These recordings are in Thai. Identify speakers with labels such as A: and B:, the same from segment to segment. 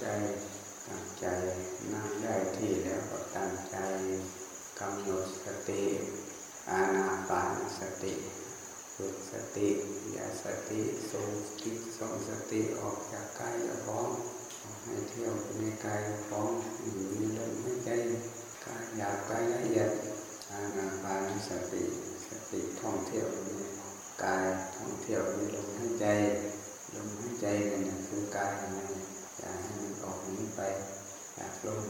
A: ใจตั้งใจนั่งได้ที่แล้วก็ตั้งใจกำหนดสติอานาปานสติฝึกสติอย่าสติส่งคิดส่งสติออกจากกายร้องให้เที่ยวในกายร้องมีลมหายใจกายหยาบกายละเอียดอานาปานสติสติท่องเที่ยวในกายท่องเที่ยวในลมหายใจลมหายใจนั่นคือกายนั่นอย่าให้มันออกนี้ ไปจากลม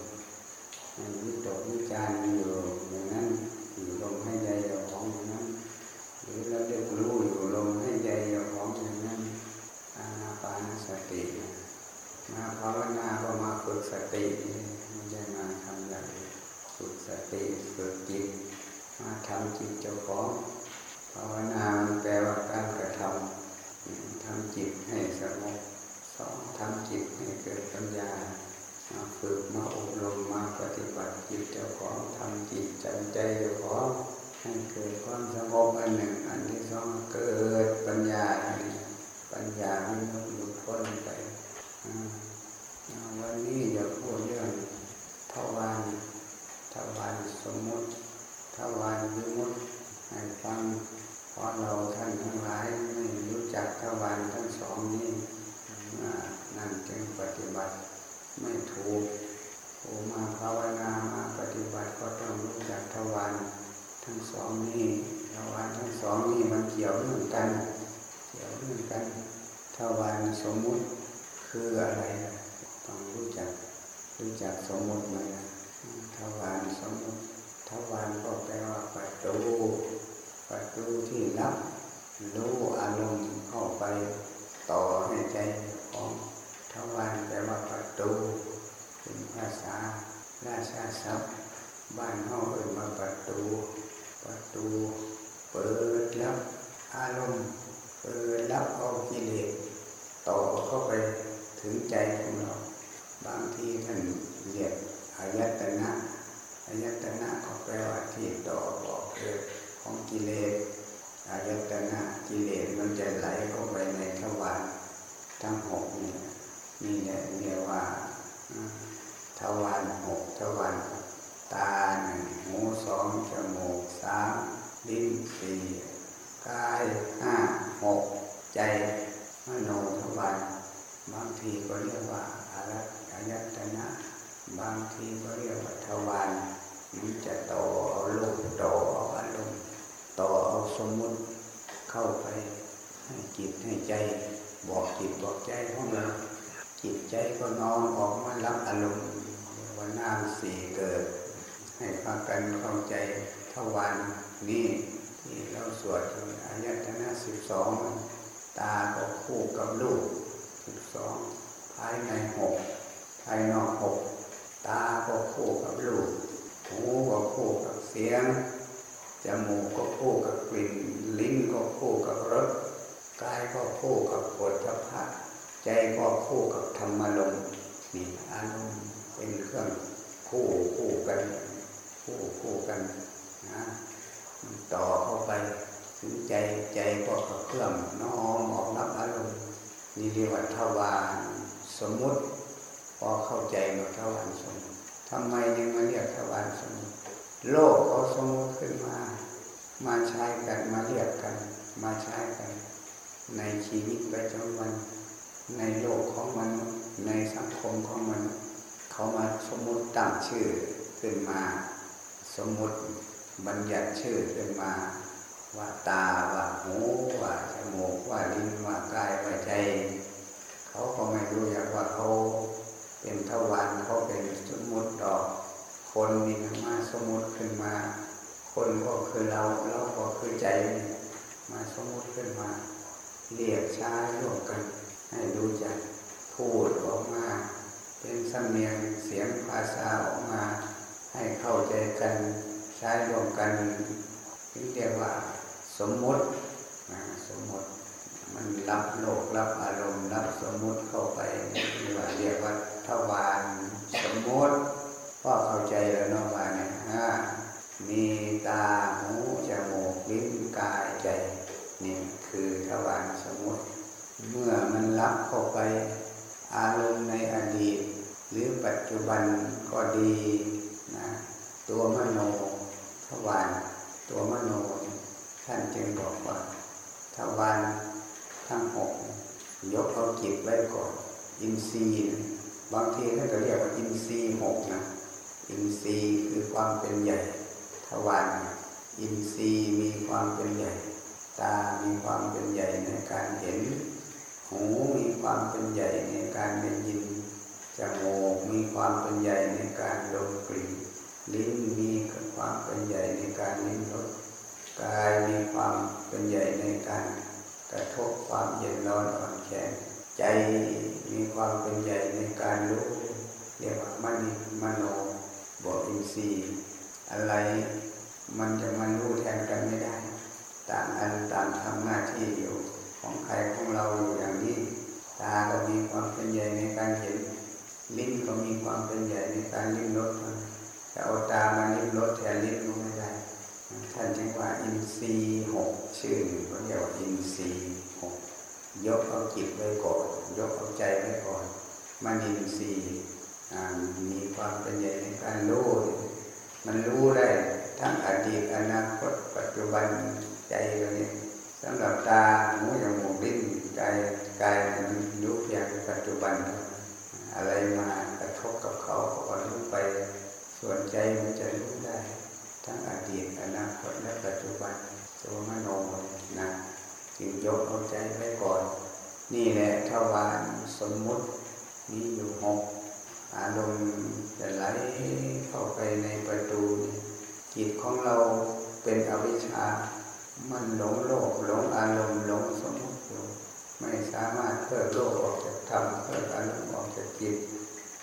A: มันวิตกวิจารอยู่อย่างนั้นอยู่ลมใหายใจเราของอย่างนั้น หรือเราเรียกรู้อยู่ลมให้ใจเราของอย่างนั้นอานาปานสติมาภาวนาก็มาฝึกสติไม่ใช่มาทำอย่างฝึกสติฝึกจิตมาทำจิตเจ้าของภาวนามันแปลว่าการกระทำทำจิตให้สงบสองทำจิตให้เกิดปัญญา มาฝึกมาอบรมมาปฏิบัติจิตเจ้าของทำจิตจใจเจ้าของให้เกิดความสงบอันหนึ่ง อันที่สองเกิดปัญญาอันนึ่งปัญญามันหลุดพ้นไปวันนี้จะพูดเรื่องทวารทวารสมมุติทวารวิมุตติให้ฟังเพราะเราท่านทั้งหลายไม่รู้จักทวารทั้งสองนี้นั่นจึงปฏิบัติ ไม่ถูกผู้มาภาวนามาปฏิบัติก็ต้องรู้จักทวารทั้งสองนี้ทวารทั้งสองนี้มันเกี่ยวเนื่องกัน เกี่ยวเนื่องกันทวารสมมุติคืออะไรต้องรู้จักรู้จักสมมุติไหมทวารสมมุติทวารก็แปลว่าประตูประตูที่รับรู้อารมณ์เข้าไปต่อให้ใจ ทวารแปลว่าประตูเป็นภาษาราชาศัพท์บ้านห้องเอ่ยมาประตู ประตู เปิดรับอารมณ์เปิดรับเอากิเลสต่อเข้าไปถึงใจของเรา บางทีท่านเรียกอายตนะอายตนะก็แปลว่าที่ต่อบอกเกิดของกิเลสอายตนะกิเลสมันจะไหลเข้าไปในทวารทั้งหกนี่ นี่แหละเรียกว่าทวารหกทวารตาหนึ่งหูสองจมูกสามลิ้นสี่กายห้าหกใจมโนทวารบางทีก็เรียกว่าอารัตอายตนะบางทีก็เรียกว่าทวารมันจะต่อเอาลูกต่อเอาอารมณ์ต่อเอาสมมุติเข้าไปให้จิตให้ใจบอกจิตบอกใจของเรา จิตใจก็นอนออกมารับอารมณ์วันน้ำสีเกิด ให้พากันเข้าใจทวารนี้ที่เราสวดอายตนะสิบสองตาก็คู่กับลูกสิบสองภายในหกภายนอกหกตาก็คู่กับลูกหูก็คู่กับเสียงจมูกก็คู่กับกลิ่นลิ้นก็คู่กับรสกายก็คู่กับปวดทพะ ใจก็คู่กับธรรมลมนี่อารมณ์เป็นเครื่องคู่คู่กันคู่คู่กันนะต่อเข้าไปถึงใจใจก็กระเพื่อมน้อมออกรับอารมณ์นี่เรียกว่าทวารสมมุติ พอเข้าใจมาทวารสมมุติทำไมยังมาเรียกทวารสมมุติโลกเขาสมมุติขึ้นมา มาใช้กันมาเรียกกัน มาใช้กัน ในชีวิตประจำวัน ในโลกของมันในสังคมของมันเขามาสมมุติตั้งชื่อขึ้นมา สมมุติบัญญัติชื่อขึ้นมา ว่าตาว่าหูว่าจมูกว่าลิ้นว่ากายว่าใจ เขาก็ไม่รู้อย่างว่าเขาเป็นทวารเขาเป็นสมมุติดอก คนนี่มาสมมุติขึ้นมา คนก็คือเราเราก็คือใจมาสมมุติขึ้นมาเรียกช้ร่วมกัน ให้รู้จักพูดออกมา เป็นสำเนียงเสียงภาษาออกมา ให้เข้าใจกันใช้ร่วมกันที่เรียกว่าสมมุติสมมุติ มันรับโลกรับอารมณ์ รับสมมุติเข้าไปเรียกว่าเรียกว่าทวารสมมุติพ่อเข้าใจแล้วเนาะว่าเนี่ยมีตาหูจมูกลิ้นกายใจนี่คือทวารสมมุติ มื่อมันรับเข้าไปอารมณ์ในอดีต หรือปัจจุบันก็ดีนะตัวมโนทวารตัวมโนท่านจึงบอกว่าทวารทั้งหกยกเอาจิตไว้ก่อนอินทรีย์บางทีท่านก็เรียกว่าอินทรีย์หกนะอินทรีย์คือความเป็นใหญ่ทวารอินทรีย์มีความเป็นใหญ่ ตา มีความเป็นใหญ่ในการเห็น หูมีความเป็นใหญ่ในการได้ยินจมูกมีความเป็นใหญ่ในการดมกลิ่นลิ้นมีความเป็นใหญ่ในการลิ้มรสกายมีความเป็นใหญ่ในการกระทบความเย็นร้อนอ่อนแข็งใจมีความเป็นใหญ่ในการรู้เรียกว่ามณีมโนบอกอินทรีย์อะไรมันจะมารู้แทนกันไม่ได้ ต่างอันต่างทำหน้าที่อยู่ ของใครของเราอยู่อย่างนี้ตาก็มีความเป็นใหญ่ในการเห็น ลิ้นก็มีความเป็นใหญ่ในการลิ้มรสแต่เอาตามาลิ้มรสแทนลิ้นก็ไม่ได้ท่านจึงว่าอินทรีย์หกชื่อเขาเรียกว่าอินทรีย์หกยกเอาจิตไว้ก่อนยกเอาใจไว้ก่อนมันอินทรีย์มีความเป็นใหญ่ในการรู้มันรู้ได้ทั้งอดีตอนาคตปัจจุบันใจเราเนี่ย สำหรับตาหูจมูกลิ้นกายกายมันรู้เพียงปัจจุบัน อะไรมากระทบกับเขาก็รู้ไปส่วนใจมันจะรู้ได้ ทั้งอดีตอนาคตและปัจจุบันตัวมโนนะจึงยกเอาใจไว้ก่อน นี่แหละทวารสมมุติมีอยู่หกอารมณ์จะไหลเข้าไปในประตูจิตของเราเป็นอวิชชา มันหลงโลกหลงอารมณ์หลงสมมติไม่สามารถเพิกโลกออกจากธรรมเพิกอารมณ์ออกจากจิต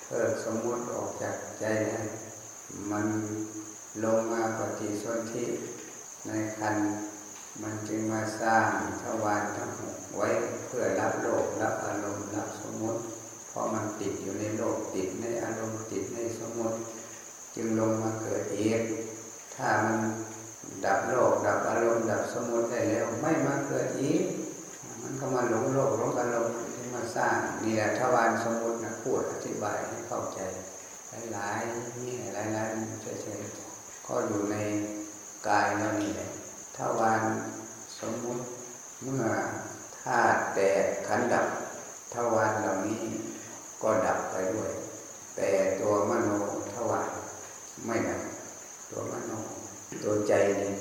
A: เพิกสมมติออกจากใจได้มันลงมาปฏิสนธิในคันมันจึงมาสร้างทวารทั้งหกไว้เพื่อรับโลกรับอารมณ์รับสมมติ เพราะมันติดอยู่ในโลกติดในอารมณ์ติดในสมมติ จึงลงมาเกิดเองถ้ามัน ดับโลกดับอารมณ์ดับสมุติได้แล้วไม่มาเกิดอีก มันก็มาหลงโลกหลงอารมณ์ที่มาสร้างนี่แหละทวารสมุตินะพูดอธิบายให้เข้าใจหลายๆนี่หลายๆเฉยๆก็อยู่ในกายแล้วนี่แหละทวารสมมุติเมื่อธาตุแตกขันดับทวารเหล่านี้ก็ดับไปด้วย แต่ตัวมโนทวารไม่ดับตัวมโน ตัวใจนี่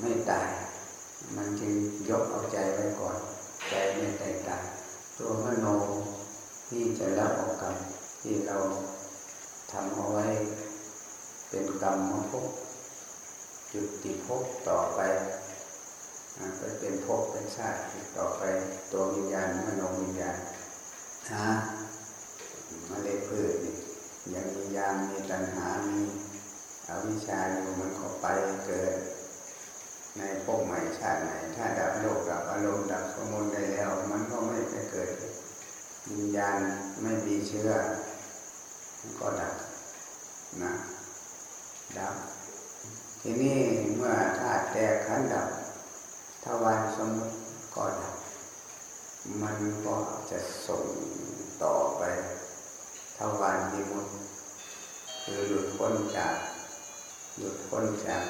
A: ไม่ตาย มันจึงยกเอาใจไว้ก่อน ใจไม่ตายตายตัวมโนที่จะรับออกกรรมที่เราทำเอาไว้เป็นกรรมมาพบจุดติภพต่อไปไปเป็นภพเป็นชาติต่อไปตัววิญญาณมโนวิญญาณฮะมาเลยพืชยังมียามมีตัณหามี อวิชาอยู่มันเข้าไปเกิด ในภพใหม่ชาติไหน ถ้าดับโลกดับอารมณ์ดับสมุนได้แล้ว มันก็ไม่ไปเกิดวิญญาณไม่มีเชื้อมันก็ดับนะดับ ทีนี้เมื่อธาตุแตกขันดับทวารสมุตก็ดับ มันก็จะส่งต่อไปทวารมิมุตคือหลุดพ้นจาก หลุดพ้นจาก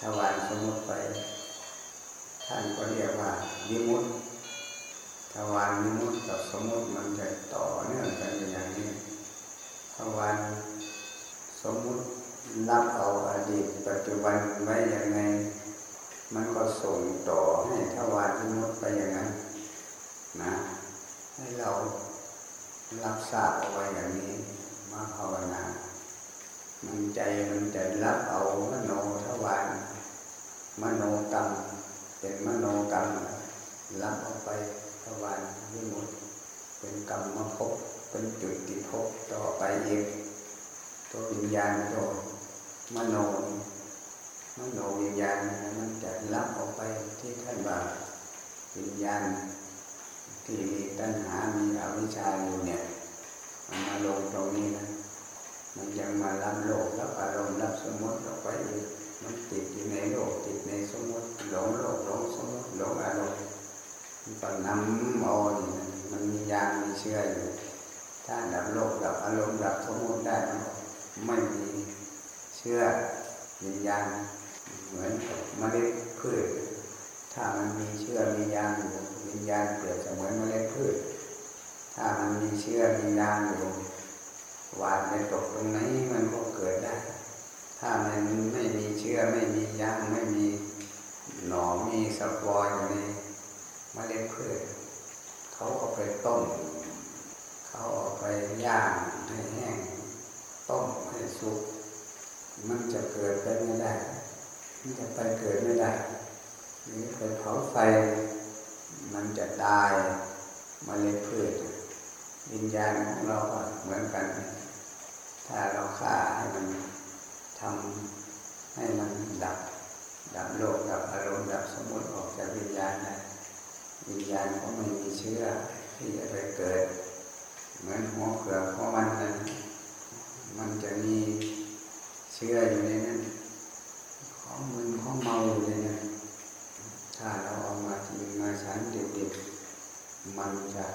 A: ทวารสมุติไป ท่านก็เรียกว่าวิมุตทวารวิมุตกับสมุติมันจะต่อเนื่องกันอย่างนี้ทวารสมมุติรับเอาอดีตปัจจุบันไว้อย่างไง มันก็ส่งต่อให้ทวารวิมุตไปอย่างนั้นนะให้เรารับทราบเอาไว้อย่างนี้มาภาวนา มันใจมันจะรับเอามโนทวารมโนกรรมเป็นมโนกรรมรับเอาไปทวารวิมุตเป็นกรรมมาพบเป็นจุดติภพต่อไปอีกตัววิญญาณตัวมโนมโนวิญญาณมันจะรับออกไปที่ท่านว่าวิญญาณที่มีตัณหา มีอวิชชาอยู่เนี่ยมันมาลงตรงนี้นะ มันยังมารับโลกรับอารมณ์รับสมมติออกไปอีกมันติดอยู่ในโลกติดในสมมติหลงโลกหลงสมมติหลงอารมณ์มันก็นำเอามันมียางมีเชื่ออยู่ ถ้าดับโลกดับอารมณ์ดับสมมติได้มันไม่มีเชื่อวิญญาณเหมือนกับเมล็ดพืช ถ้ามันมีเชื่อมียางอยู่วิญญาณเปรียบเสมือนเมล็ดพืช ถ้ามันมีเชื่อมียางอยู่ หวานไปตกตรงไหนมันก็เกิดได้ ถ้ามันไม่มีเชื่อไม่มียางไม่มีหนอมีสปอยอยู่ในเมล็ดพืชเขาเอาไปต้ม เขาเอาไปย่างให้แห้ง ต้มให้สุก มันจะเกิดไปไม่ได้ มันจะไปเกิดไม่ได้หรือไปเผาไฟ มันจะตายมาเลยพืชวิญญาณของเราก็เหมือนกัน ถ้าเราฆ่าให้มันทำให้มันดับ ดับโลกดับอารมณ์ดับสมมติออกจากวิญญาณนะวิญญาณก็ไม่มีเชื้อที่จะไปเกิด เหมือนหัวเขือกของมันนะมันจะมีเชื้ออยู่ในนั้นของมึนของเมาอยู่ในนั้นถ้าเราเอามากินมาฉันดิบๆมันจะ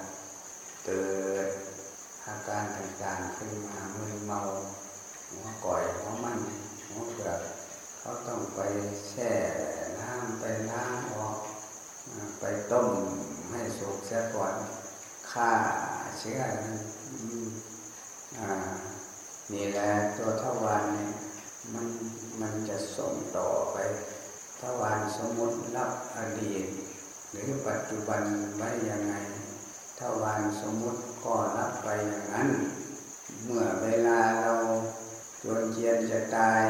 A: เกิดอาการต่างๆขึ้นมามึนเมา หัวก่อยหัวมันหัวเขือกเขาต้องไปแช่น้ำไปล้างออก ไปต้มให้สุกเสียก่อนฆ่าเชื้อนั้นนี่แหละตัวทวารเนี่ยมันมันจะส่งต่อไปทวารสมมติรับอดีต หรือปัจจุบันไว้ยังไงทวารสมมติก็รับไปอย่างนั้น เมื่อเวลาเราจวนเจียนจะตาย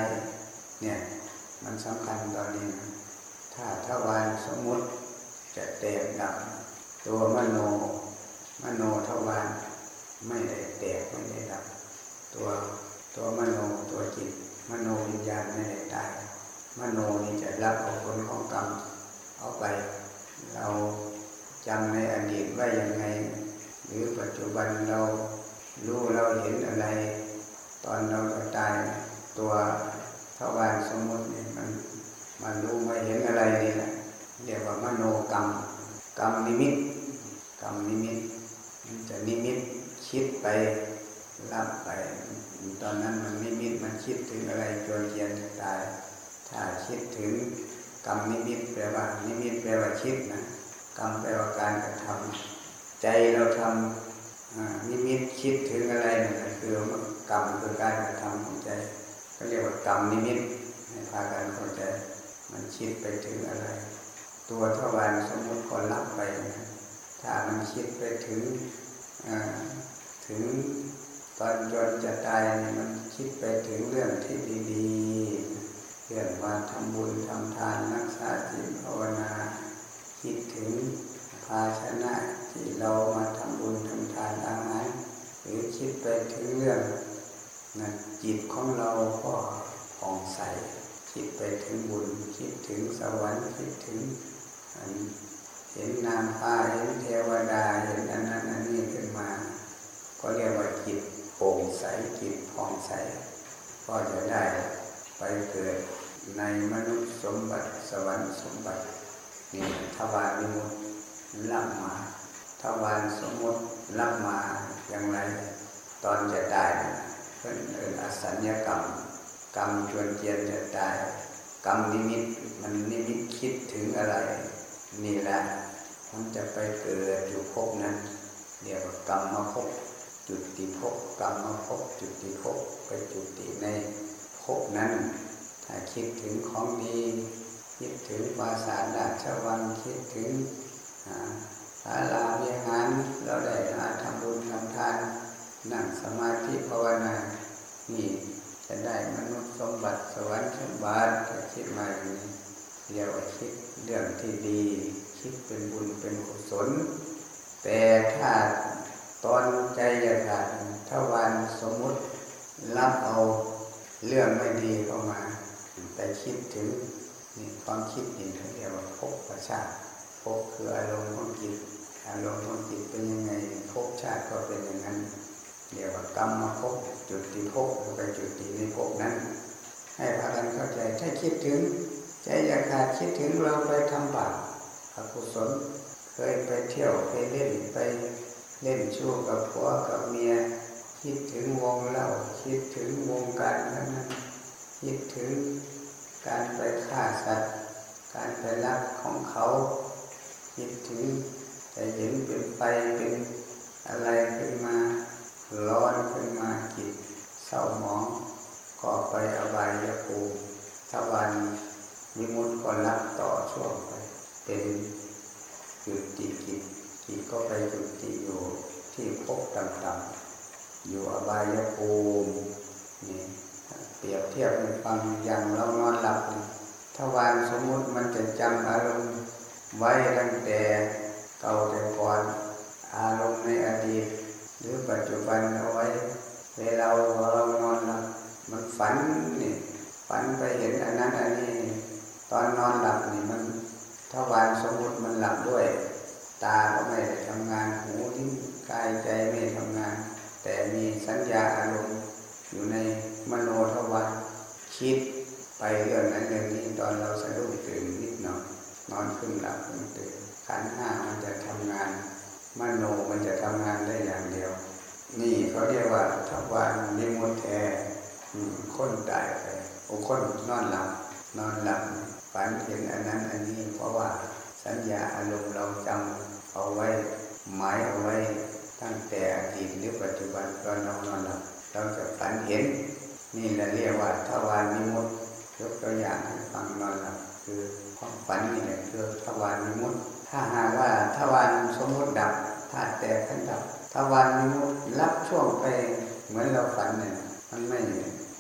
A: เนี่ยมันสำคัญตอนนี้นะถ้าทวารสมมติจะแตกดับตัวมโน มโนทวารไม่ได้แตกไม่ได้ดับ ตัวตัวมโนตัวจิต มโนวิญญาณไม่ได้ตาย มโนนี่จะรับเอาผลของกรรมเอาไป เราจำในอดีตไว้ยังไง ห รือปัจจุบันเรารู้เราเห็นอะไร ตอนเราจะตายตัวทวารสมมตินี่มันมันรู้ไม่เห็นอะไรนี่แหละเรียกว่ามโนกรรมกรรมนิมิตกรรมนิมิตมันจะนิมิตคิดไปรับไป ตอนนั้นมันนิมิตมันคิดถึงอะไรจนเทียนตาย ถ้าคิดถึงกรรมนิมิตแปลว่านิมิตแปลว่าคิดนะกรรมแปลว่าการกระทำ ใจเราทำนิมิตคิดถึงอะไรนั่นคือกรรมคือการกระทำของใจ ก็เรียกว่ากรรมนิมิตให้พากันเข้าใจมันคิดไปถึงอะไร ตัวทวารสมมติก็รับไปนะถ้ามันคิดไปถึงถึงตอนจนจะตายมันคิดไปถึงเรื่องที่ดีๆเรื่องว่าทำบุญทำทานรักษาศีลภาวนา คิดถึง ภาชนะที่เรามาทำบุญทำทานอาหารหรือคิดไปถึงเรื่องนะจิตของเราก็ผ่องใส คิดไปถึงบุญ คิดถึงสวรรค์คิดถึงเห็นนางฟ้าเห็นเทวดาเห็นอันนั้นอันนี้ขึ้นมา ก็เรียกว่าจิตโปร่งใสจิตผ่องใส ก็จะได้ไปเกิดในมนุษย์สมบัติสวรรค์สมบัตินี่ทวารมิมุต รับมาทวารสมมติรับมาอย่างไร ตอนจะตายเพื่อนเอนอสัญญกรรม กรรมชวนเจียนจะตาย กรรมนิมิตมันนิมิตคิดถึงอะไร นี่แหละมันจะไปเกิดอยู่ภพนั้นเรียกว่ากรรมมาภพจุดติภพกรรมมาภพจุดติภพไปจุดติในภพนั้น ถ้าคิดถึงของดี คิดถึงวาสาราชวังคิดถึง ศาลาวิหารเราได้มาทำบุญทำทานนั่งสมาธิภาวนา นี่จะได้มนุษย์สมบัติสวรรค์สมบัติถ้าคิดมาอย่างนี้เรียกว่าคิดเรื่องที่ดี คิดเป็นบุญเป็นกุศล แต่ถ้าตอนใจอยากาดถ้าวันสมมุติรับเอาเรื่องไม่ดีเข้ามาไปคิดถึงความคิดนี่เขาเรียกว่าภพประชาติ ภพคืออารมณ์ของจิต อารมณ์ของจิตเป็นยังไงภพชาติก็เป็นอย่างนั้นเรียกว่ากรรมมาภพจุดที่ภพไปจุดที่ในภพนั้น ให้พากันเข้าใจถ้าคิดถึงใจอยากขาดคิดถึงเราไปทำบาปอกุศลเคยไปเที่ยวไปเล่นไปเล่นชู้กับผัวกับเมีย คิดถึงวงเล่า คิดถึงวงการนั้นคิดถึงการไปฆ่าสัตว์ การไปรักของเขา คิดถึงแต่เห็นเป็นไปเป็นอะไรขึ้นมาร้อนขึ้นมาจิตเศร้าหมองก็ไปอบายภูมิทวันมิมุตก็รับต่อช่วงไป เป็นจุดติจิตจิตก็ไปจุดติอยู่ที่ภพต่ำๆอยู่อบายภูมินี่เปรียบเทียบให้ฟังอย่างเรานอนหลับทวารสมมุติมันจะจำอารมณ์ ไว้ตั้งแต่เก่าแต่ก่อนอารมณ์ในอดีต หรือปัจจุบันเอาไว้ เวลาเรานอนหลับมันฝันนี่ฝันไปเห็นอันนั้นอันนี้ ตอนนอนหลับนี่มันทวารสมมติมันหลับด้วย ตาก็ไม่ได้ทำงานหูที่กายใจไม่ทำงาน แต่มีสัญญาอารมณ์อยู่ในมโนทวารคิดไปเรื่องนั้นเรื่องนี้ตอนเราสะดุ้งตื่นนิดหน่อย นอนขึ้นหลับขึ้นตื่นขันห้ามันจะทำงานมโนมันจะทำงานได้อย่างเดียว นี่เขาเรียกว่าทวารนิมุตแทคนตายไปโอ้คนนอนหลับนอนหลับฝันเห็นอันนั้นอันนี้เพราะว่าสัญญาอารมณ์เราจำเอาไว้หมายเอาไว้ตั้งแต่อดีตหรือปัจจุบันตอนเรานอนหลับเราจะฝันเห็น นี่เราเรียกว่าทวารนิมุตยกตัวอย่างให้ฟังนอนหลับคือ ความฝันนี่แหละคือทวารนิมุตถ้าหากว่าทวารสมมติดับธาตุแตกขันดับทวารนิมุตรับช่วงไปเหมือนเราฝันเนี่ยมันไม่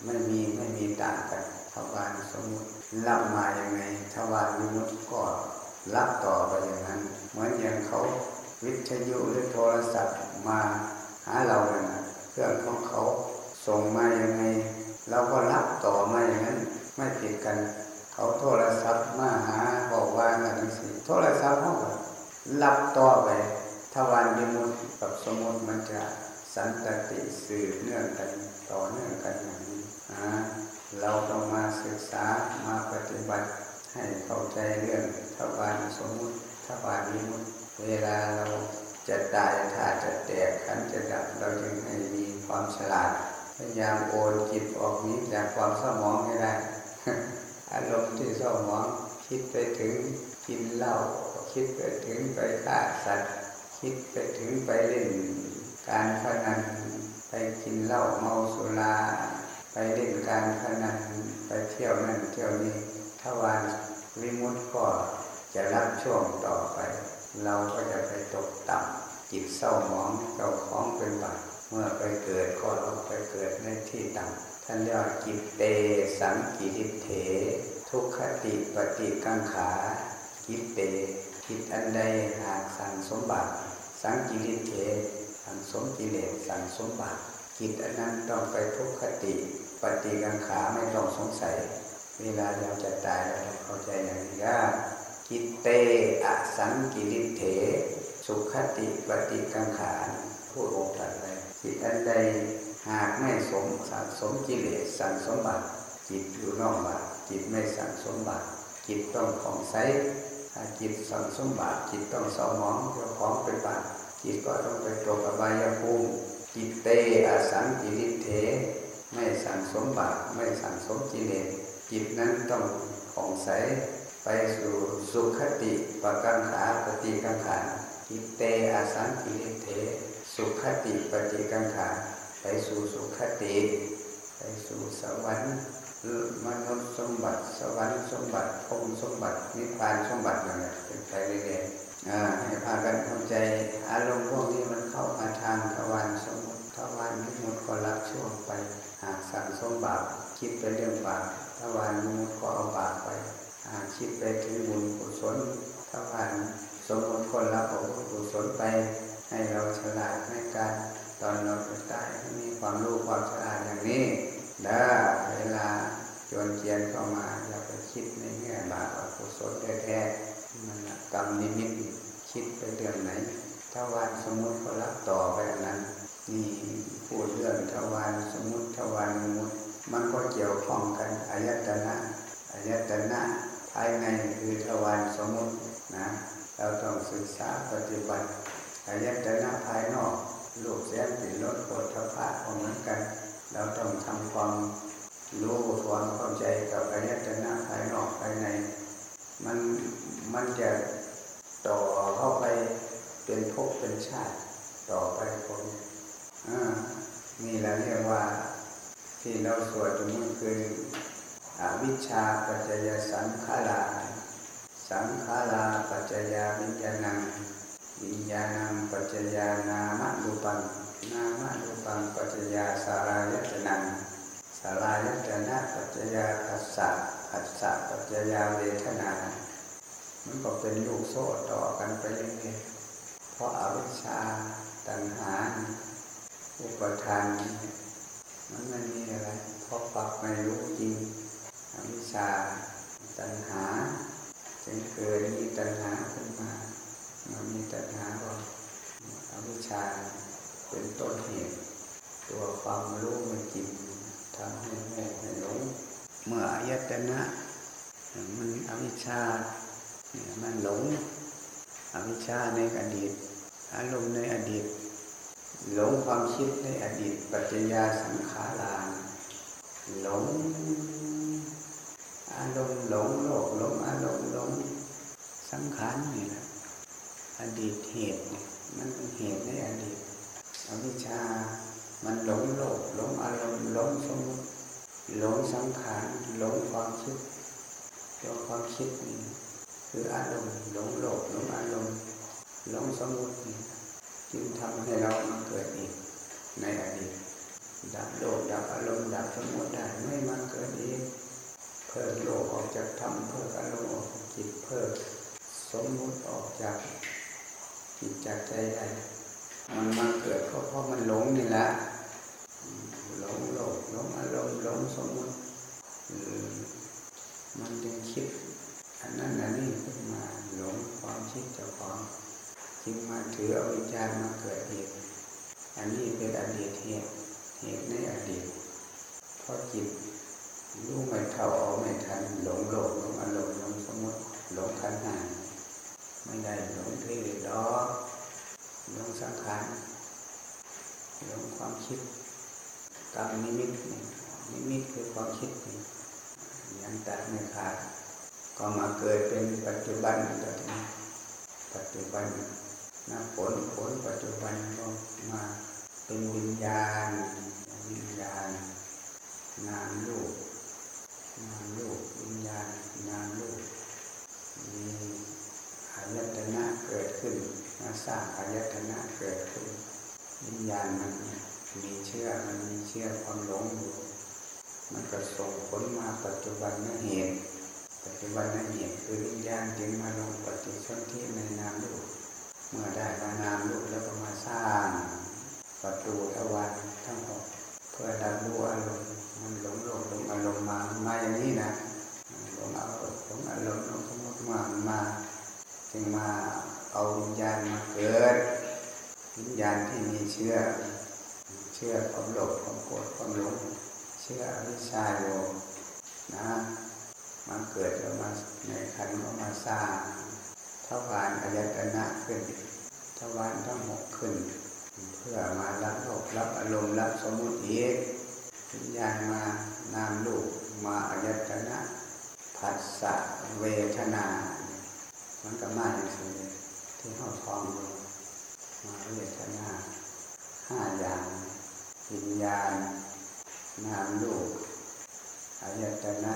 A: ไม่มีไม่มีต่างกันทวารสมมติรับมาอย่างไงทวารนิมุตก็รับต่อไปอย่างนั้น เหมือนอย่างเขาวิทยุหรือโทรศัพท์มาหาเราเนี่ยนะเครื่องของเขาส่งมาอย่างไงเราก็รับต่อมาอย่างนั้น ไม่ผิดกัน เขาโทรศัพท์มาหาบอกว่าอย่างนี้สิโทรศัพท์เขารับต่อไปทวารนิมุตกับสมมติมันจะสันตติสืบเนื่องกันต่อเนื่องกันอย่างนี้นะเราต้องมาศึกษามาปฏิบัติให้เข้าใจเรื่องทวารสมมุติทวารนิมุตเวลาเราจะตายถ้าจะแตกขันจะดับเราจึงให้มีความฉลาดพยายามโอนจิตออกนี้จากความเศร้าหมองให้ได้ อารมณ์ที่เศร้าหมองคิดไปถึงกินเหล้าคิดไปถึงไปฆ่าสัตว์ คิดไปถึงไปเล่น การพนันไปกินเหล้าเมาสุราไปเล่นการพนันไปเที่ยวนั่นเที่ยวนี้ถ้าวานวิมุตก็จะรับช่วงต่อไป เราก็จะไปตกต่ำจิตเศร้าหมองเจ้าของเป็นบาปเมื่อไปเกิดก็เราไปเกิดในที่ต่ำ ท่านเรียกว่าจิตเตสังกิริเถ ทุกขติปฏิกังขาจิตเตจิตอันใดหากสั่งสมบัติ สังกิริเถสั่งสมกิเลสสั่งสมบัติจิตอันนั้นต้องไปทุกขติปฏิกังขาไม่ต้องสงสัย เวลาเราจะตายเราเข้าใจอย่างนี้ว่าจิตเตอสังกิริเถ สุขติปฏิกังขาผู้องค์ตรัสไว้จิตอันใด หากไม่สมสะสมกิเลสสั่งสมบัติจิตอยู่นอกบาตจิตไม่สั่งสมบัติจิตต้องของใสถ้าจิตสั่งสมบัติจิตต้องสมองเจ้าของเป็นบาตจิตก็ต้องไปตกอบายภูมิจิตเตอสังกิริเถไม่สั่งสมบัติไม่สั่งสมกิเลสจิตนั้นต้องของใสไปสู่สุขติปกังขาปฏิกังขาจิตเตอสังกิริเถสุขติปฏิกังขา ไปสู่สุขติ ไปสู่สวรรค์มนุษย์สมบัติ สวรรค์สมบัติพรมสมบัตินิพพานสมบัตินั่นแหละเป็นไปเรื่อยๆให้พากันเข้าใจอารมณ์พวกนี้มันเข้ามาทางทวารสมมติทวารนิมุตก็รับช่วงไป หากสั่งสมบาปคิดไปเรื่องบาปทวารนิมุตก็เอาบาปไป หากคิดไปถึงบุญกุศลทวารสมมติคนรับเอาบุญกุศลไป ให้เราฉลาดในการ ตอนเราจะตายมีความรู้ความฉลาดอย่างนี้แล้เวลาจนเจียนเข้ามาอย่าไปคิดในแง่บาปอกุศลแท้ๆมันกรรมนิมิตคิดไปเรื่องไหนถ้าวานสมมุติก็รับต่อไปอันนั้นนี่พูดเรื่องทวารสมมุติทวารมุติมันก็เกี่ยวข้องกันอายตนะอายตนะภายในคือทวารสมมุตินะเราต้องศึกษาปฏิบัติอายตนะภายนอก รูปเสียงกลิ่นรสโผฏฐัพะก็เหมือนกัน เราต้องทำความรู้ความเข้าใจกับอายตนะภายนอกภายใน มันมันจะต่อเข้าไปเป็นภพเป็นชาติ ต่อไปคนนี่เราเรียกว่าที่เราสวดจนเมื่อคืนอวิชชาปัจจยสังขาราสังขาราปัจจยาวิญญาณังวิญญาณังปัจจยา ปัง นามรูปังปัจจยาสารายตนังสารายตนะปัจจยาขัสสะขัสสะปัจจยาเวทนา มันก็เป็นลูกโซ่ต่อกันไปเรื่อยๆเพราะอาวิชชาตัณหา อุปทานมันไม่มีอะไร เพราะปรับไม่รู้จริงอวิชชาตัณหาจึงเกิดมีตัณหาขึ้นมามื่อมีตัณหาก็อวิชชา เป็นต้นเหตุ ตัวความรู้มันจริงทำให้โง่ให้หลงเมื่ออายตนะมันอวิชชาเนี่ยมันหลงอวิชชาในอดีต อารมณ์ในอดีต หลงความคิดในอดีต ปัจจยาสังขาราหลง อารมณ์หลงโลกหลงอารมณ์หลงสังขารนี่แหละอดีตเหตุเนี่ยมันเป็นเหตุในอดีต อวิชชา มันหลงโลกหลงอารมณ์หลงสมมติหลงสังขารหลงความคิดตัวความคิดนี่คืออารมณ์หลงโลกหลงอารมณ์หลงสมมติจึงทำให้เรามาเกิดอีกในอดีตดับโลกดับอารมณ์ดับสมมติได้ไม่มาเกิดอีกเพิ่มโลกออกจากธรรมเพิ่มอารมณ์ออกจากจิตเพิ่มสมมุติออกจากจิตจากใจได้ มันมาเกิดก็เพราะมันหลงนี่แหละหลงโลกหลงอารมณ์หลงสมมติมันจึงคิดอันนั้นอันนี้ขึ้นมาหลงความคิดเจ้าของจึงมาถือเอาวิญญาณมาเกิดเหตุอันนี้เป็นอดีตเหตุเหตุในอดีตเพราะจิตรู้ไม่เท่าเอาไม่ทันหลงโลกหลงอารมณ์หลงสมมติหลงขันธ์หาไม่ได้หลงที่ดอก หลงสังขารหลงความคิดกรรมนิมิตนิมิตคือความคิดยังตัดไม่ขาดก็มาเกิดเป็นปัจจุบันตอนนี้ปัจจุบันนะผลผลปัจจุบันก็มาเป็นวิญญาณวิญญาณ นามลูกนามลูกวิญญาณนามลูกมีอายตนะเกิดขึ้น มาสร้างอายตนะเกิดขึ้นวิญญาณมันมีเชื่อมันมีเชื่อความหลงอยู่มันก็ส่งผลมาปัจจุบันนั่นเหตุปัจจุบันนั่นเหตุคือวิญญาณจึงมาลงปฏิสนธิในนามลูกเมื่อได้มานามลูกแล้วก็มาสร้างประตูทวารทั้งหกเพื่อดับรู้อารมณ์มันหลงโลกหลงอารมณ์มามาอย่างนี้นะหลงอารมณ์หลงอารมณ์หลงสมมติมามาจึงมา เอาวิญญาณมาเกิด วิญญาณที่มีเชื่อ เชื่อความโลภความโกรธความหลงเชื่อวิชาโยนะมาเกิดแล้วมาในขันก็มาสร้างทวารอายตนะขึ้นทวารทั้งหกขึ้น เพื่อมารับโลกรับอารมณ์รับสมุติอีกวิญญาณมานามลูกมาอายตนะผัสสะเวทนา มันก็มาอย่างสิ่ ที่ห้องทองอยู่มาเวทนาห้าอย่างวิญญาณนามลูกอายตนะ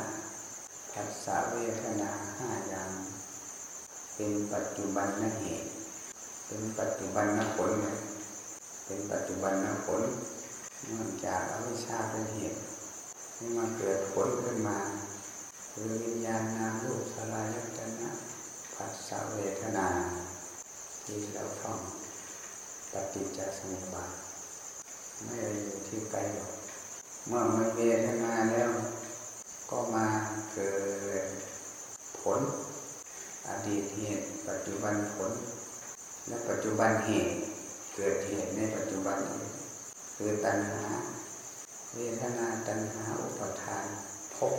A: ผัสสะเวทนาห้าอย่าง เป็นปัจจุบันนเหตุ เป็นปัจจุบันนผลเลยเป็นปัจจุบันนผลเนื่องจากอวิชชาเป็นเหตุที่มาเกิดผลขึ้นมาคือวิญญาณนามรูปสลายตนะผัสสะเวทนา ที่เราท่องปฏิจจสมุปบาทไม่ได้อยู่ที่ไกลหรอกเมื่อมันเวทนาแล้ว ก็มาเกิดผล อดีตเหตุ ปัจจุบันผล และปัจจุบันเหตุเกิดเหตุในปัจจุบันคือตัณหา เวทนาตัณหาอุปทานภพ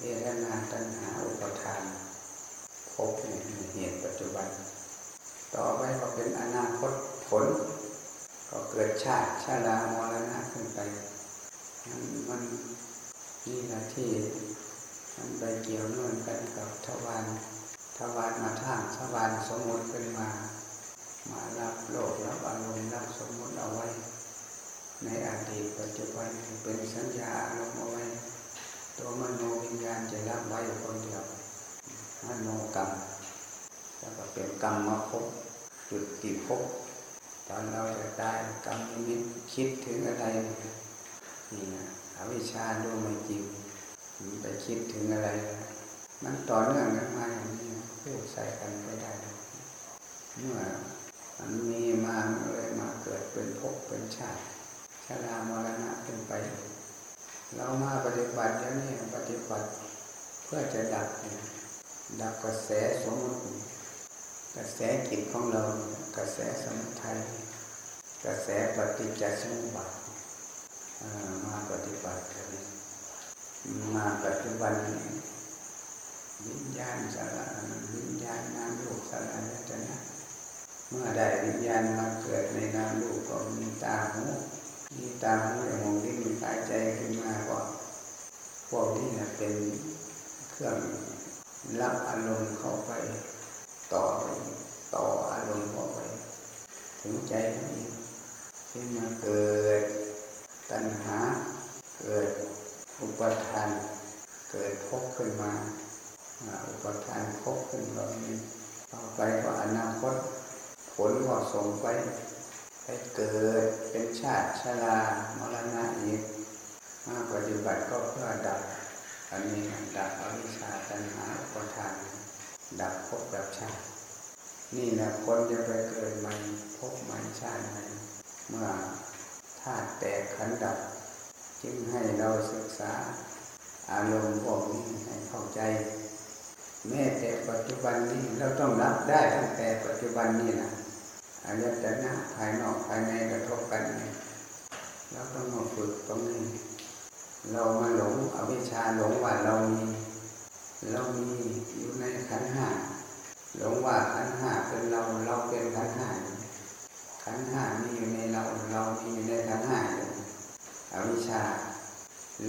A: เวทนาตัณหาอุปทานภพเนี่ยเหตุปัจจุบัน ต่อไปก็เป็นอนาคตผล ก็เกิดชาติชารามรณะขึ้นไป มันมันนี่แหละที่มันไปเกี่ยวเนื่องกันกับทวารทวารมาท่างทวารสมมติขึ้นมา มารับโลกรับอารมณ์รับสมมติเอาไว้ ในอดีตปัจจุบันเป็นสัญญาอารมณ์เอาไว้ ตัวมโนวิญญาณจะรับไว้คนเดียวมโนกรรม แล้วก็เป็นกรรมมาพบจุดติภพตอนเราจะตายกรรมนิมิตคิดถึงอะไรนี่นะอวิชชาดูไม่จริงมันไปคิดถึงอะไร มันต่อเนื่องกันมาอย่างนี้พูดใส่กันไม่ได้เมื่อมันมีมาเลยมาเกิดเป็นภพเป็นชาติชรามรณะขึ้นไป เรามาปฏิบัติอย่างนี้ปฏิบัติเพื่อจะดับเนี่ยดับกระแสสมมติ กระแสจิตของเรา กระแสสมุทัยกระแสปฏิจจสมุปบาทมาปฏิบัติกันมาปัจจุบันนี้วิญญาณสารวิญญาณนามรูปสารยตนะเมื่อได้วิญญาณมาเกิดในนามรูปก็มีตาหูมีตาหูจมูกลิ้นกายใจขึ้นมาก็พวกนี้เป็นเครื่องรับอารมณ์เข้าไป ต่อต่ออารมณ์เข้าไปถึงใจนั่นเองที่มาเกิดตัณหา เกิดอุปทาน เกิดพบขึ้นมาอุปทานพบขึ้นแบบนี้ต่อไปก็อนาคต ผลก็ส่งไปไปเกิดเป็นชาติชรามรณะอีกมาปฏิบัติก็เพื่อดับอันนี้ดับอวิชชาตัณหาอุปทาน ดับภพดับชาติ นี่นะคนจะไปเกิดใหม่พบใหม่ชาติใหม่เมื่อธาตุแตกขันดับ จึงให้เราศึกษาอารมณ์พวกนี้ให้เข้าใจ แม้แต่ปัจจุบันนี้เราต้องรับได้ตั้งแต่ปัจจุบันนี้นะอายตนะภายนอกภายในกระทบกันนี่เราต้องมาฝึกตรงนี้ เรามาหลงอวิชชาหลงว่าเรามี เรามีอยู่ในขันห้าหลงว่าขันห้าเป็นเราเราเป็นขันห้าขันห้ามีอยู่ในเราเรามีอยู่ในขันห้าอวิชชา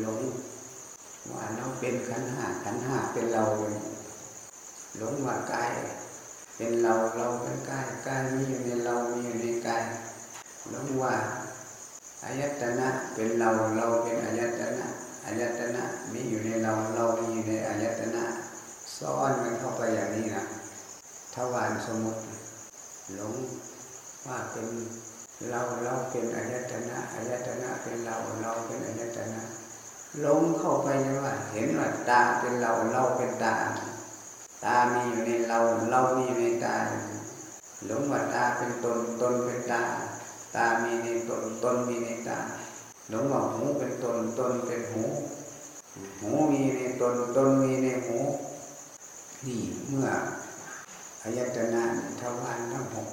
A: หลงว่าเราเป็นขันห้าขันห้าเป็นเราเลยหลงว่ากายเป็นเราเราเป็นกายกายมีอยู่ในเรามีอยู่ในกายหลงว่าอายตนะเป็นเราเราเป็นอายตนะ อายตนะมีอยู่ในเราเรามีอยู่ในอายตนะ ซ่อนกันเข้าไปอย่างนี้นะทวารสมมติหลงว่าเป็นเราเราเป็นอายตนะอายตนะเป็นเราเราเป็นอายตนะหลงเข้าไปยังว่า เห็นว่าตาเป็นเราเราเป็นตา ตามีอยู่ในเราเรามีอยู่ในตาหลงว่าตาเป็นตนตนเป็นตา ตามีในตนตนมีในตา หลงว่าหูเป็นตนตนเป็นหู หูมีในตนตนมีในหู นี่เมื่ออายตนะทวารทั้งหก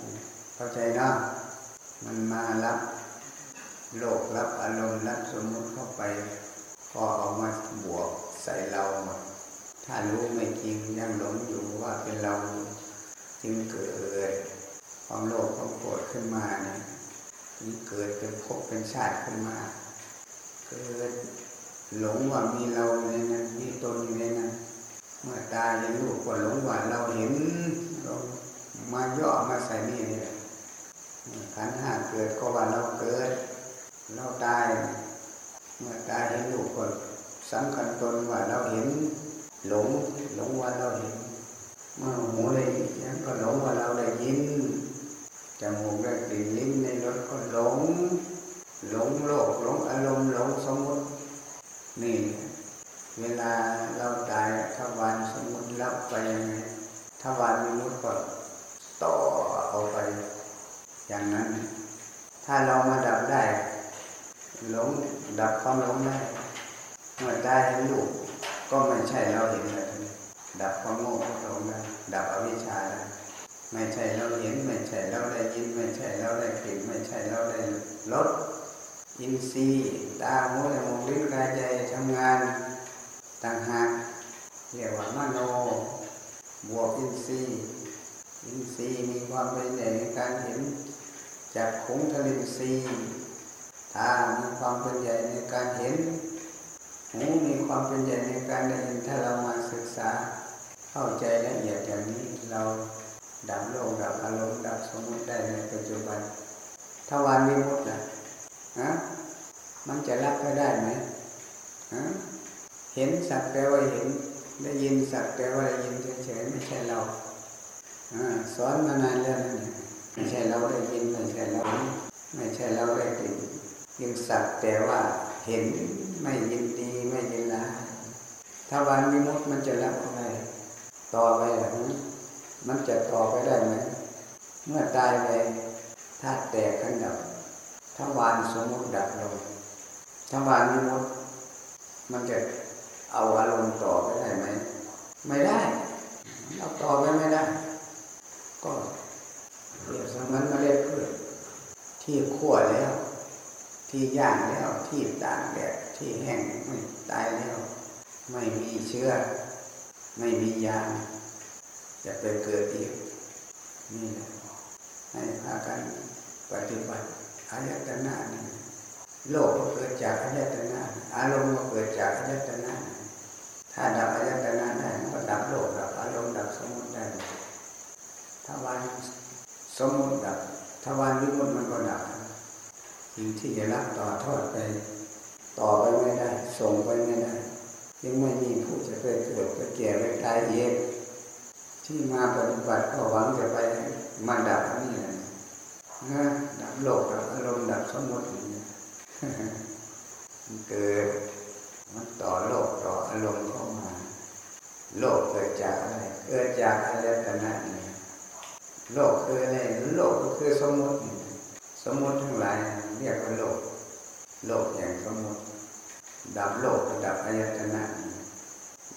A: เข้าใจเนาะมันมารับโลกรับอารมณ์รับสมมุติเข้าไปก็เอามาบวกใส่เราหมดถ้ารู้ไม่จริงยังหลงอยู่ว่าเป็นเราจึงเกิดความโลภความโกรธขึ้นมาเนี่ยเกิดเป็นภพเป็นชาติขึ้นมา หลงว่ามีเราในนั้นมีตนอยู่ในนั้นเมื่อตายยังรู้ก็หลงว่าเราเห็นเรามาย่อมาใส่นี่นี่แหละขันห้าเกิดก็ว่าเราเกิด เราตาย เมื่อตายเห็นรูปก็สำคัญตนว่าเราเห็น หลงหลงว่าเราเห็นเมื่อหูได้ยินก็หลงว่าเราได้ยินจมูกได้กลิ่นลิ้นในรสก็หลง หลงโลกหลงอารมณ์หลงสมมตินี่ เวลาเราตายทวารสมมติรับไปยังไงทวารมนุษย์ก็ต่อเอาไป อย่างนั้น ถ้าเรามาดับได้หลงดับความหลงได้เมื่อตายเห็นรูปก็ไม่ใช่เราเห็นแล้วทีนี้ดับความโง่ความหลงได้ดับอวิชชาได้ไม่ใช่เราเห็นไม่ใช่เราได้ยินไม่ใช่เราได้กลิ่นไม่ใช่เราได้รส อินทรีย์ตาหูจมูกลิ้นกายใจทำงานต่างหากเรียกว่ามโน บวกอินทรีย์อินทรีย์มีความเป็นใหญ่ในการเห็นจากขุงทลินทรีย์ตามีความเป็นใหญ่ในการเห็นหูมีความเป็นใหญ่ในการได้ยินถ้าเรามาศึกษาเข้าใจละเอียดอย่างนี้เราดับโลกดับอารมณ์ดับสมมติได้ในปัจจุบันถ้าวานวิมุตต์นะ ฮะมันจะรับไปได้ไหมฮะเห็นสักแต่ว่าเห็น ได้ยินสักแต่ว่าได้ยินเฉยๆไม่ใช่เราอสอนมานานแล้วนั่นไม่ใช่เราได้ยินไม่ใช่เราไม่ใช่เราได้กลิ่นยังสักแต่ว่าเห็นไม่ยินดีไม่ยินร้ายถ้าวันวิมุตมันจะรับอะไรต่อไปหรือมันจะต่อไปได้ไหมเมื่อตายไปธาตุแตกขันดับ ถ้าวานสมมุติดับลงถ้าวานวิมุตต์มันจะเอาอารมณ์ต่อไปได้ไหม ไม่ได้เอาต่อไปไม่ได้ ก็เปรียบเสมือนเมล็ดพืชที่คั่วแล้ว ที่ย่างแล้ว ที่ตากแดดที่แห้งไม่ตายแล้ว ไม่มีเชื้อ ไม่มียาจะไปเกิดอีกนี่แหละให้พากันปฏิบัติ อายตนะนี่โลกก็เกิดจากอายตนะอารมณ์ก็เกิดจากอายตนะถ้าดับอายตนะได้มันก็ดับโลกดับอารมณ์ดับสมุติได้ถ้าวันสมุติดับถ้าวันวิมุตมันก็ดับสิ่งที่จะรับต่อทอดไป ต่อไปไม่ได้ ส่งไปไม่ได้ยังไม่มีผู้จะไปเกิดไปแก่ไปตายเองที่มาปฏิบัติก็หวังจะไปมาดับนี่แหละ นะดับโลกดับอารมณ์ดับสมุติมันเกิดมันต่อโลกต่ออารมณ์เข้ามา โลกเกิดจากอะไรเกิดจากอายตนะนี่โลกคืออะไรโลกก็คือสมมติ สมมติทั้งหลายเรียกว่าโลก โลกอย่างสมมติ ดับโลกก็ดับอายตนะ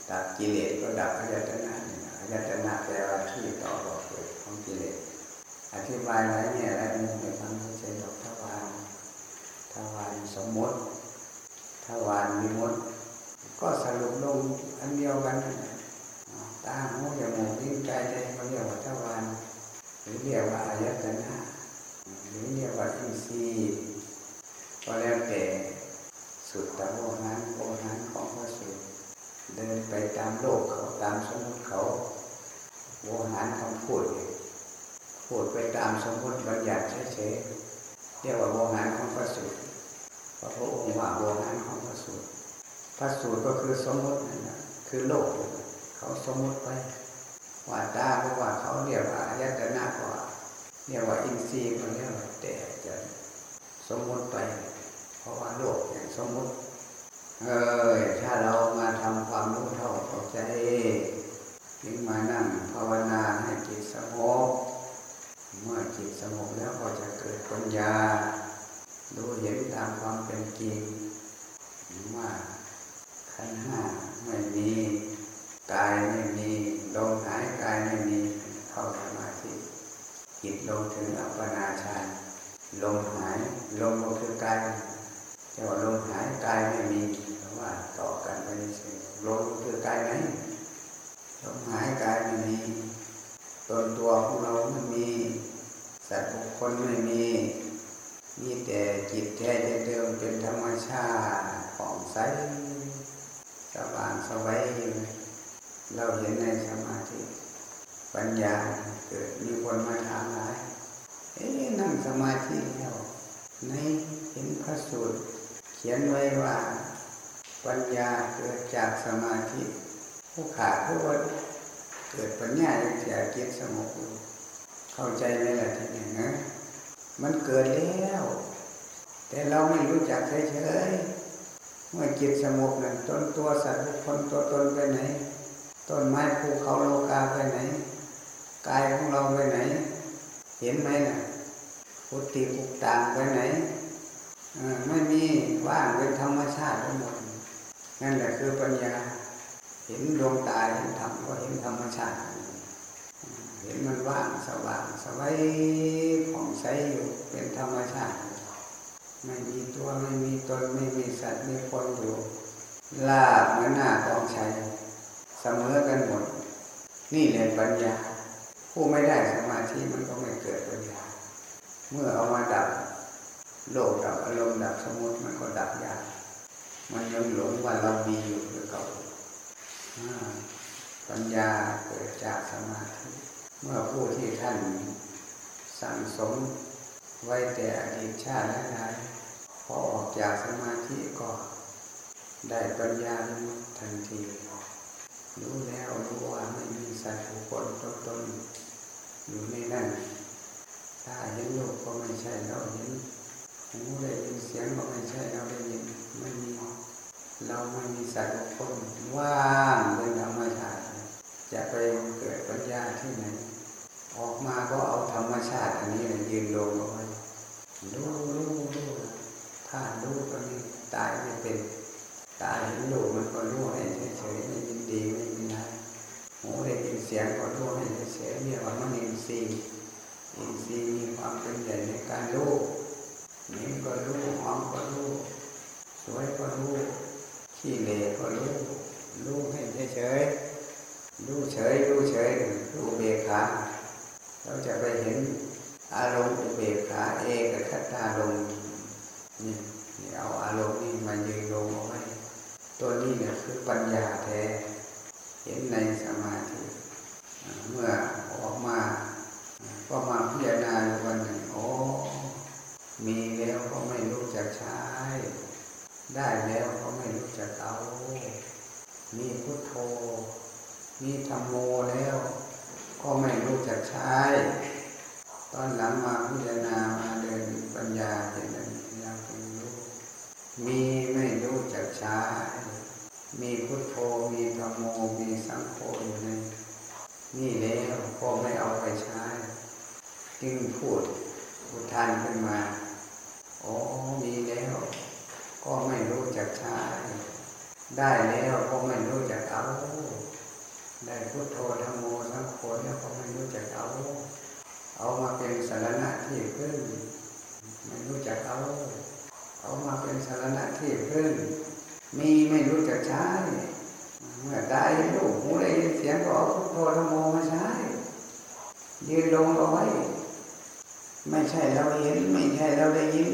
A: ดับกิเลสก็ดับอายตนะอายตนะแปลว่าที่ต่อบอกเกิดของกิเลส อธิบายหลายเนี่ยหลายมุมในฟังไม่ใช่ดอกทวารทวารสมมติทวารวิมุตก็สรุปลงอันเดียวกันตาหูจมูกลิ้นกายใจเขาเรียกว่าทวารหรือเรียกว่าอายตนะหรือเรียกว่าอินทรีย์ก็แล้วแต่สุดต่โมหันโมหันของพระสุดเดินไปตามโลกเขาตามสมมติเขาโมหันของพูด พูดไปตามสมมติบัญญัติเฉยๆเรียกว่าโมหันของพระสุดพระพุทองค์ว่าโมหันของพระสุดพระสูตรก็คือสมมตินั่นแหละคือโลก เขาสมมติไปว่าตาเพราะว่าเขาเรียกว่าอายตนะกว่าเรียกว่าอินทรีย์ก็เรียกว่าแต่จะสมมติไป เพราะว่าโลกอย่างสมมติ เออถ้าเรามาทำความรู้เท่าเข้าใจยิ่งมานั่งภาวนาให้จิตสงบ เมื่อจิตสงบแล้วก็จะเกิดปัญญาดูเห็นตามความเป็นจริงว่าขันห้าไม่มีกายไม่มีลมหายกายไม่มีเข้าสมาธิจิตลงถึงอัปปนาฌานลมหายลมก็คือกายแต่ว่าลมหายกายไม่มีเพราะว่าต่อกันไปเฉยลมคือกายไหนลมหายกายไม่มีตนตัวของเราไม่มี สัตว์บุคคลไม่มี มีแต่จิตแท้เดิมเป็นธรรมชาติของใสสว่างสวัยเราเห็นในสมาธิ ปัญญาเกิดมีคนมาถามหลายเอ๊นั่งสมาธิแล้วในเห็นพระสูตร เขียนไว้ว่า ปัญญาเกิดจากสมาธิ ผู้ขาดผู้วเกิดปัญญาจากจิตสงบ เข้าใจไหมล่ะทีนี้นะมันเกิดแล้ว แต่เราไม่รู้จักเฉยๆเมื่อจิตสงบนั่นต้นตัวสัตว์คนตัวตนไปไหน ต้นไม้ภูเขาโลกาไปไหนกายของเราไปไหน เห็นไหมนะ่ะพุทธิปุกต่างไปไหนไม่มีว่างเป็นธรรมชาติทั้งหมดนั่นแหละคือปัญญา เห็นดวงตาเห็นธรรมก็เห็นธรรมชาติ เห็นมันว่างสว่างสวัยผ่องใสอยู่เป็นธรรมชาติ ไม่มีตัวไม่มีตนไม่มีสัตว์ไมีคนอยู่ลาบเหมือนหน้าต้องใช้เสมอกันหมด นี่แหละปัญญาผผู้ไม่ได้สมาธิมันก็ไม่เกิดปัญญา เมื่อเอามาดับโลกดับอารมณ์ดับสมุติมันก็ดับยากมันยังหลงว่าเรามีอยู่หรือเก่าปัญญาเกิดจากสมาธิ เมื่อผู้ที่ท่านสั่งสมไว้แต่อดีตชาติแล้วพอออกจากสมาธิก็ได้ปัญญาทันทีรู้แล้วรู้ว่าไม่มีสัตว์บุคคลตัวตนอยู่ในนั้นถ้าเห็นโลกก็ไม่ใช่เราเห็นหูได้ยินเสียงก็ไม่ใช่เราได้ยินไม่มีเราไม่มีสัตว์บุคคลว่างเป็นธรรมชาติจะไปเกิดปัญญาที่ไหน ออกมาก็เอาธรรมชาติอันนี้ยืนลงเอาไว้รู้รู้รู้ถ้ารู้ก็นี่ตายไม่เป็น ตายเห็นลูกมันก็รู้ให้เฉยๆไม่ยินดีไม่ยินร้ายหูได้ยินเสียงก็รู้ให้เฉยๆเรียว่ามันอินทรีย์อินทรีย์มีความเป็นใหญ่ในการรู้นิ่มก็รู้หอมก็รู้สวยก็รู้ขี้เหร่ก็รู้รู้ให้เฉยๆรู้เฉยรู้เฉยรู้เบขา เราจะไปเห็นอารมณ์อุเบกขาเอกคัตตาลมนี่เอาอารมณ์นี่มายืนลงไว้ตัวนี้เนี่ยคือปัญญาแท้ เห็นในสมาธิเมื่อออกมาก็มาพิจารณาวันหนึ่งโอ้มีแล้วก็ไม่รู้จักใช้ ได้แล้วก็ไม่รู้จักเอา มีพุทโธ มีธรรมโมแล้ว ก็ไม่รู้จักใช้ ตอนหลังมาพิจารณามาเดินปัญญาเห็นอะไรยังเป็นรู้มีไม่รู้จักใช้ มีพุทโธมีธรรมโมมีสังโฆอยู่ในนี่แล้วก็ไม่เอาไปใช้ จึงพูดอุทานขึ้นมาโอ้มีแล้ว ก็ไม่รู้จักใช้ ได้แล้วก็ไม่รู้จักเอา ได้พุทโธธรรมโมสังโฆแล้วก็ไม่รู้จักเอา เอามาเป็นสารณะที่พึ่งไม่รู้จักเอา เอามาเป็นสารณะที่พึ่งมีไม่รู้จักใช้ เมื่อได้ลูกหูได้ยินเสียงก็เอาพุทโธธรรมโมมาใช้ยืนลงเอาไว้ ไม่ใช่เราเห็นไม่ใช่เราได้ยิน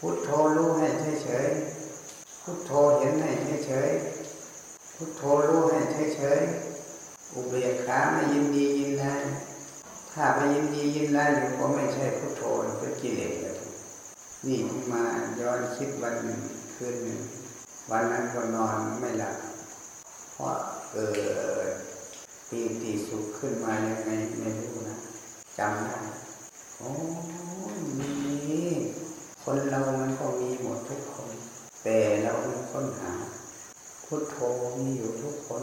A: พุทโธรู้ให้เฉยๆพุทโธเห็นให้เฉยๆ พุทโธรู้ให้เฉยๆอุเบกขาไม่ยินดียินร้ายถ้าไปยินดียินร้ายอยู่ก็ไม่ใช่พุทโธเป็นกิเลสเลยนี่ที่มาย้อนคิดวันหนึ่งคืนหนึ่งวันนั้นก็นอนไม่หลับเพราะเกิดปีติสุขขึ้นมายังไงไม่รู้นะจำได้โอ้มีคนเรามันก็มีหมดทุกคน แต่เราไม่ค้นหา พุทโธมีอยู่ทุกคน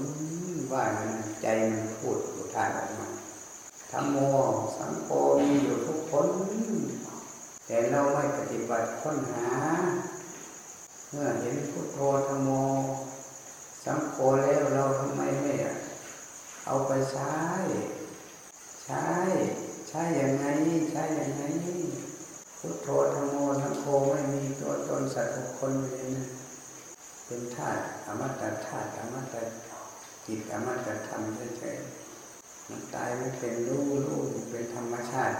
A: ว่ามันใจมันพูดอุทานออกมาธรรมโมสังโฆมีอยู่ทุกคน แต่เราไม่ปฏิบัติค้นหา เมื่อเห็นพุทโธธรรมโม สังโฆแล้วเราทำไมไม่เอาไปใช้ใช้ใช้อย่างไงใช้อย่างไงพุทโธธรรมโมสังโฆไม่มีตัวตนสัตว์บุคคลเลยนะ เป็นธาตุอมตะธาตุอมตะจิตอมตะธรรมเฉยๆมันตายไม่เป็นรู้รู้เป็นธรรมชาติ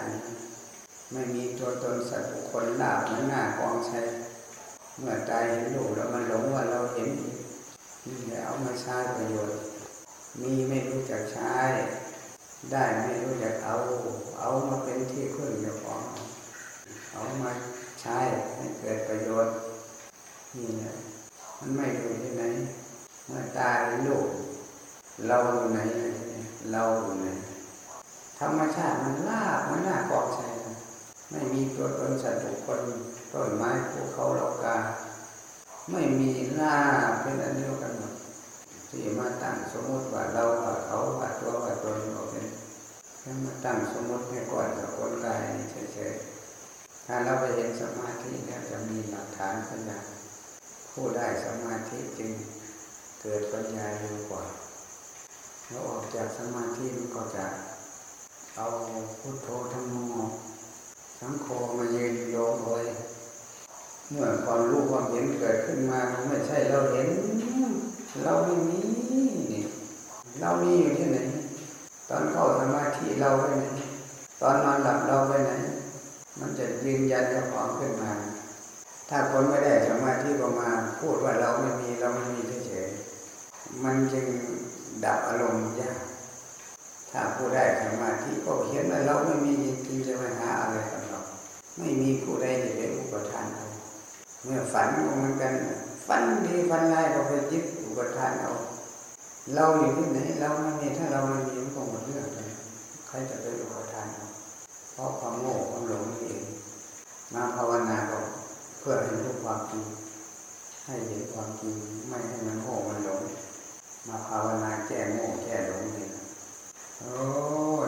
A: ไม่มีตัวตนสัตว์บุคคลลาบมันหน้ากองใช้เมื่อตายเห็นรูปแล้วมันหลงว่าเราเห็นนี่แหละเอามาใช้ประโยชน์มีไม่รู้จักใช้ ได้ไม่รู้จักเอา เอามาเป็นที่พึ่งเจ้าของเอามาใช้ให้เกิดประโยชน์นี่แหละ มันไม่อยู่ที่ไหนเมื่อตายลูกเราอยู่ไหน เราอยู่ไหนธรรมชาติมันลาบมันน่ากองใช้ไม่มีตัวตนสัตว์บุคคลต้นไม้ภูเขาโลกา ไม่มีลาเป็นอันเดียวกันหมดที่มาตั้งสมมติว่าเราว่าเขาว่าตัวว่าตนเราเป็นแค่มาตั้งสมมติให้ก่อนกับคนกายเฉยๆถ้าเราไปเห็นสมาธิแล้วจะมีหลักฐานขยาน ผู้ได้สมาธิจึงเกิดปัญญาเร็วกว่าแล้วออกจากสมาธิมันก็จะเอาพุทโธทั้งโมสังโฆมายืนโยงไว้เมื่อความรู้ความเห็นเกิดขึ้นมาไม่ใช่เราเห็น เราไม่มีนี่เรามีอยู่ที่ไหน ตอนเข้าสมาธิเราไปไหน ตอนนอนหลับเราไปไหน มันจะยืนยันเจ้าของขึ้นมา ถ้าคนไม่ได้สมาธิก็มาพูดว่าเราไม่มีเราไม่มีเฉยๆมันจึงดับอารมณ์ยากถ้าผู้ได้สมาธิก็เห็นว่าเราไม่มีจริงๆจะไปหาอะไรกับเราไม่มีผู้ใดจะเป็นอุปทานเราเมื่อฝันเหมือนกันฝันดีฝันร้ายก็ไปยึดอุปทานเอาเราอยู่ที่ไหนเราไม่มีถ้าเราไม่มีมันก็หมดเรื่องเลยใครจะไปอุปทานเอาเพราะความโง่ความหลงนี่เองมาภาวนาก็ พื่อให้รู้ความจริงให้เห็นความจริงไม่ให้มันโง่มันหลงมาภาวนาแก้โง่แก้หลงนี่นะโอ้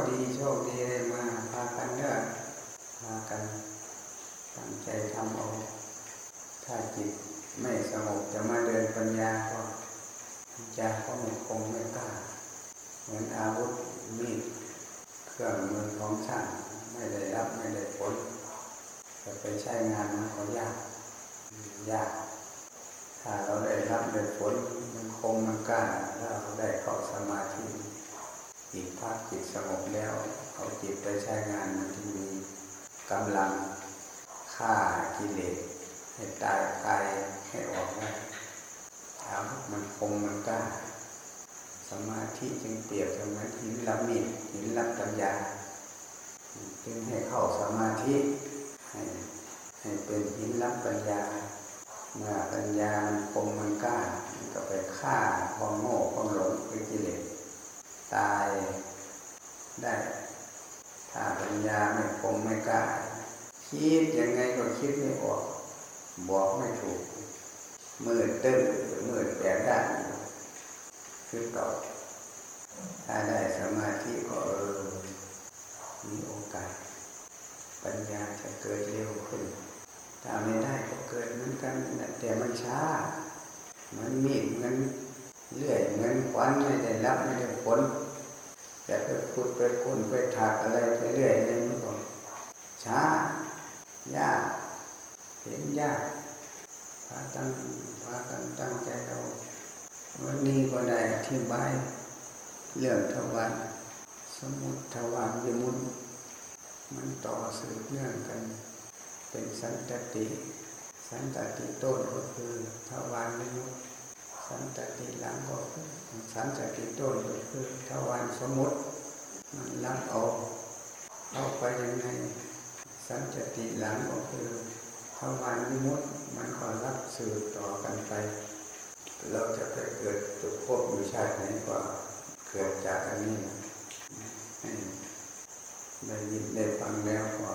A: ดีโชคดีเลยมาพากันเด้อพากันตั้งใจทำเอาถ้าจิตไม่สงบจะมาเดินปัญญาก็จะก็ไม่คงไม่กล้าเหมือนอาวุธมีดเครื่องมือของช่างไม่ได้รับไม่ได้ผล จะไปใช้งานมันก็ยากยาก ถ้าเราได้รับได้ผลมันคงมันกล้าถ้าเราได้เข้าสมาธิจิตพักจิตสงบแล้วเอาจิตไปใช้งานมันที่มีกำลังฆ่ากิเลสให้ตายกายให้ออกได้ถามมันคงมันกล้าสมาธิจึงเปรียบเสมือนหินรับมีดหินรับปัญญาจึงให้เข้าสมาธิ ให้ให้เป็นหินรับปัญญาเมื่อปัญญามันคงมันกล้ามันก็ไปฆ่าความโง่ความหลงคือกิเลสตายได้ ถ้าปัญญาไม่คงไม่กล้า คิดยังไงก็คิดไม่ออกบอกไม่ถูกมืดตึ้งมืดแปดด้านคือเก่าถ้าได้สมาธิก็เออมีโอกาส ปัญญาจะเกิดเร็วขึ้นถ้าไม่ได้ก็เกิดเหมือนกันแต่มันช้าเหมือนมีดเหมือนเลื่อยเหมือนขวานไม่ได้รับไม่ได้ผลแต่ไปขุดไปคุ้นไปถักอะไรไปเรื่อยเลยมันก็ช้ายากเห็นยากพาตั้งพากันตั้งใจเราวันนี้ก็ได้อธิบายเรื่องทวารสมมุติทวารยมุน มันต่อสืบเนื่องกัน เป็นสันตติ สันตติต้นก็คือทวารยมุตสันตติหลังก็คือสันตติต้นก็คือทวารสมมติมันรับเอาเข้าไปยังไงสันตติหลังก็คือทวารยมุตมันก็รับสืบต่อกันไป เราจะไปเกิดจุดพบอยู่ชาติไหนก็เกิดจากอันนี้ ได้ยินได้ฟังแล้วก็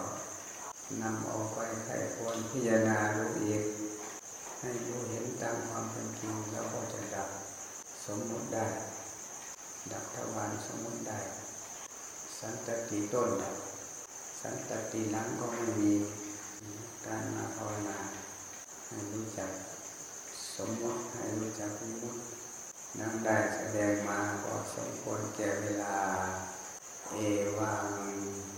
A: นำเอาไปไข้ควรพิจารณารู้อีก ให้รู้เห็นตามความเป็นจริงแล้วก็จะดับสมมุติได้ ดับทวารสมมุติได้ สันตติต้นดับสันตติหลังก็ไม่มีการมาภาวนาให้รู้จักสมมติให้รู้จักวิมุตตินั่งได้แสดงมาก็สมควรแก่เวลา เอวัง